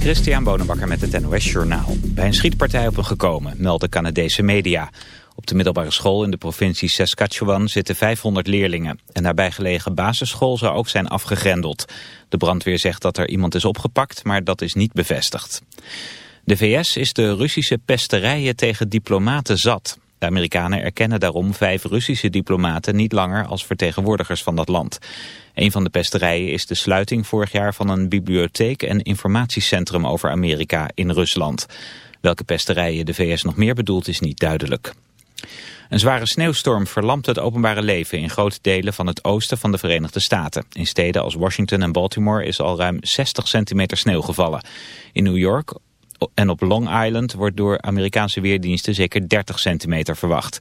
Christian Bonenbakker met het NOS Journaal. Bij een schietpartij op een gekomen, melden Canadese media. Op de middelbare school in de provincie Saskatchewan zitten 500 leerlingen. Een nabijgelegen basisschool zou ook zijn afgegrendeld. De brandweer zegt dat er iemand is opgepakt, maar dat is niet bevestigd. De VS is de Russische pesterijen tegen diplomaten zat. De Amerikanen erkennen daarom vijf Russische diplomaten niet langer als vertegenwoordigers van dat land. Een van de pesterijen is de sluiting vorig jaar van een bibliotheek en informatiecentrum over Amerika in Rusland. Welke pesterijen de VS nog meer bedoelt is niet duidelijk. Een zware sneeuwstorm verlamt het openbare leven in grote delen van het oosten van de Verenigde Staten. In steden als Washington en Baltimore is al ruim 60 centimeter sneeuw gevallen. In New York en op Long Island wordt door Amerikaanse weerdiensten zeker 30 centimeter verwacht.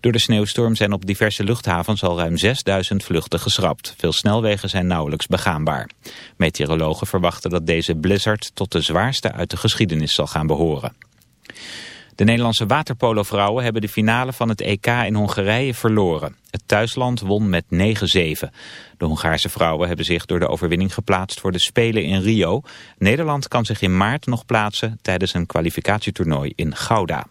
Door de sneeuwstorm zijn op diverse luchthavens al ruim 6000 vluchten geschrapt. Veel snelwegen zijn nauwelijks begaanbaar. Meteorologen verwachten dat deze blizzard tot de zwaarste uit de geschiedenis zal gaan behoren. De Nederlandse waterpolovrouwen hebben de finale van het EK in Hongarije verloren. Het thuisland won met 9-7. De Hongaarse vrouwen hebben zich door de overwinning geplaatst voor de Spelen in Rio. Nederland kan zich in maart nog plaatsen tijdens een kwalificatietoernooi in Gouda.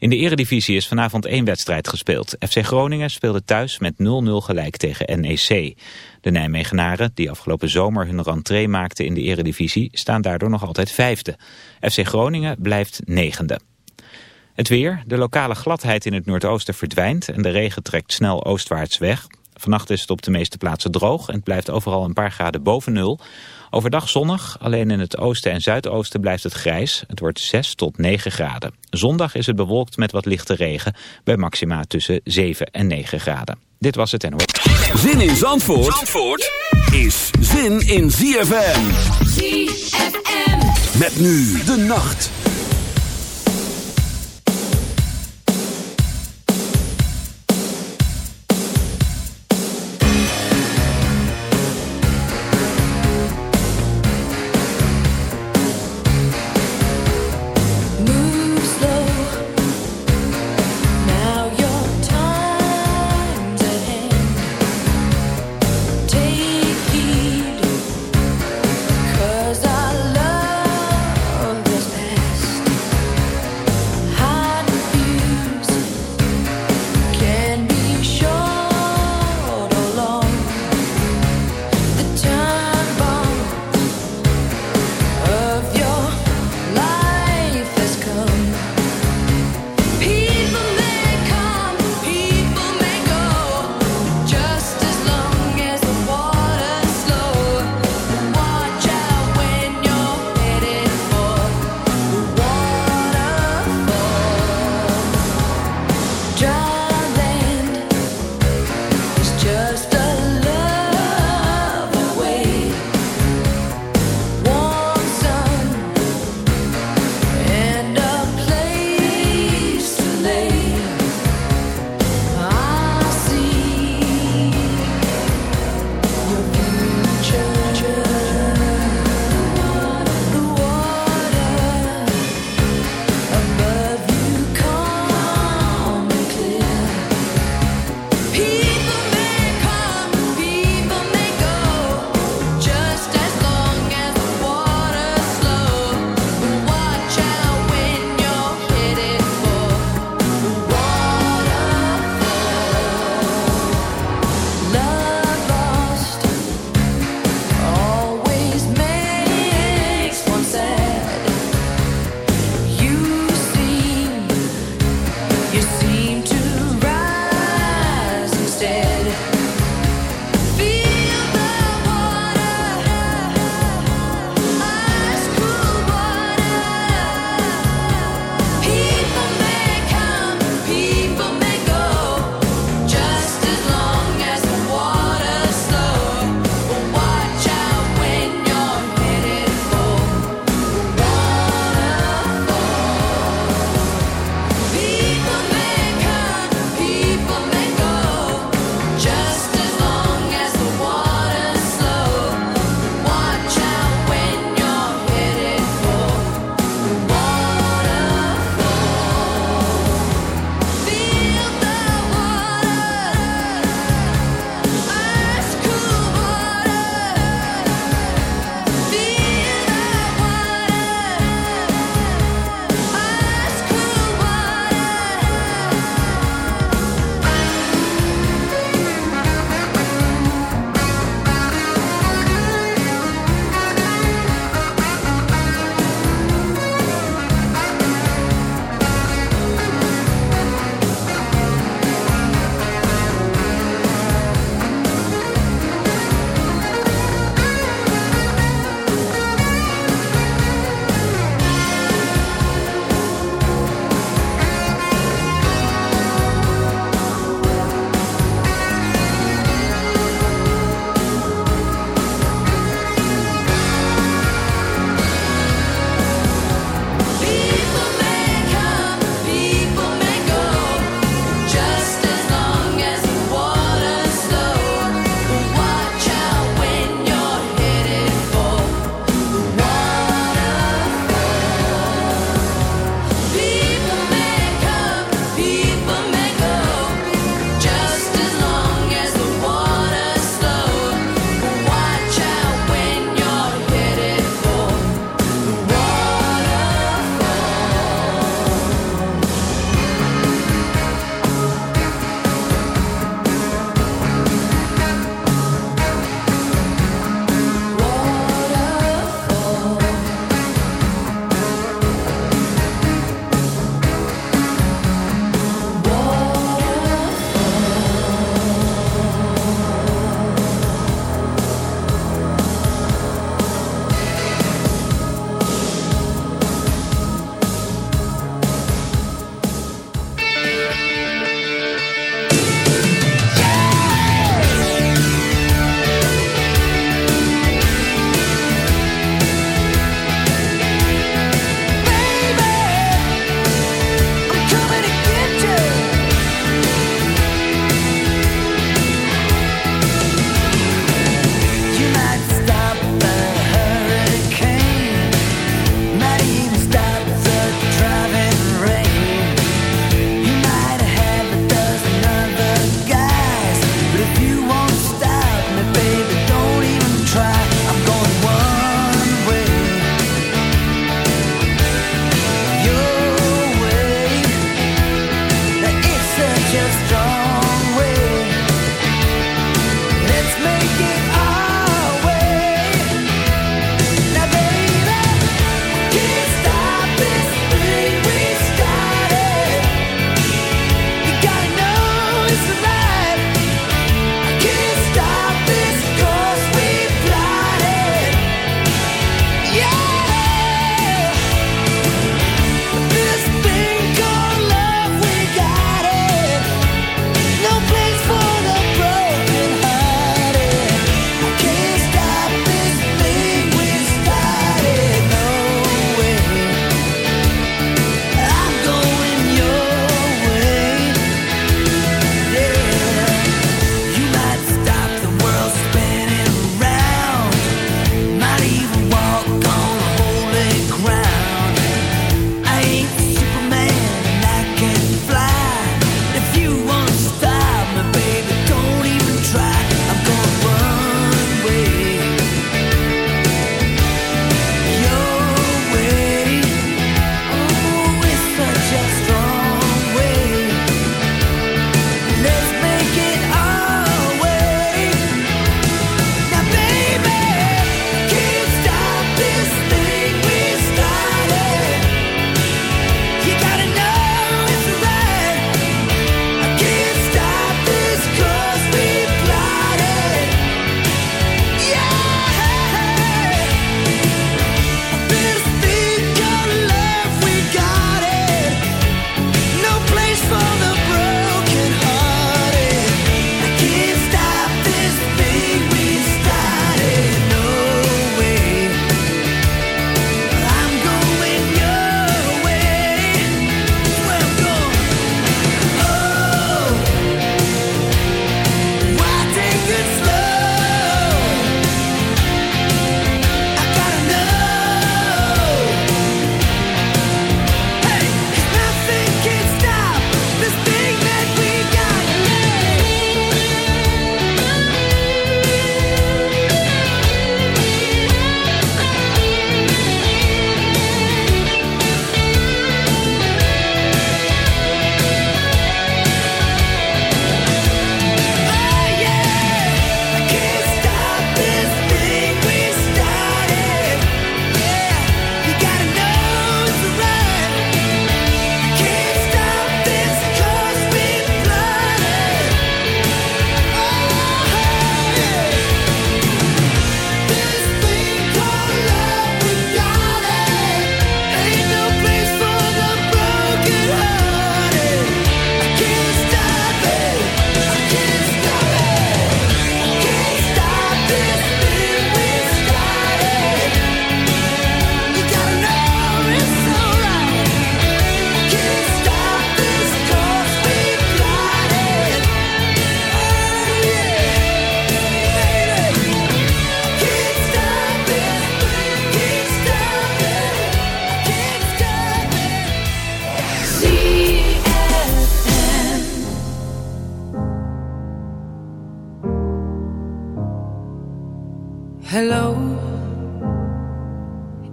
In de eredivisie is vanavond één wedstrijd gespeeld. FC Groningen speelde thuis met 0-0 gelijk tegen NEC. De Nijmegenaren, die afgelopen zomer hun rentree maakten in de eredivisie, staan daardoor nog altijd vijfde. FC Groningen blijft negende. Het weer, de lokale gladheid in het noordoosten verdwijnt en de regen trekt snel oostwaarts weg. Vannacht is het op de meeste plaatsen droog en het blijft overal een paar graden boven nul. Overdag zonnig, alleen in het oosten en zuidoosten blijft het grijs. Het wordt 6 tot 9 graden. Zondag is het bewolkt met wat lichte regen, bij maxima tussen 7 en 9 graden. Dit was het NOS. Zin in Zandvoort, Zandvoort is zin in ZFM. ZFM. Met nu de nacht.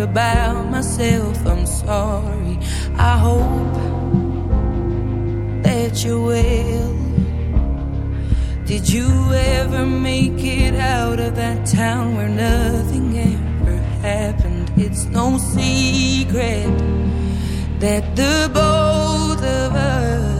About myself. I'm sorry. I hope that you will. Did you ever make it out of that town where nothing ever happened? It's no secret that the both of us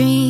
dream.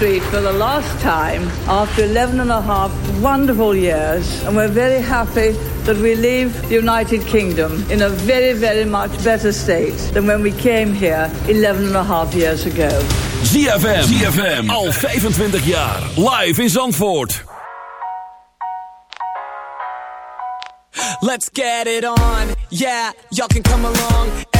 Street for the last time after 11 and a half wonderful years, and we're very happy that we leave the United Kingdom in a very, very much better state than when we came here 11 and a half years ago. ZFM, ZFM, al 25 jaar, live in Zandvoort. Let's get it on, yeah, y'all can come along.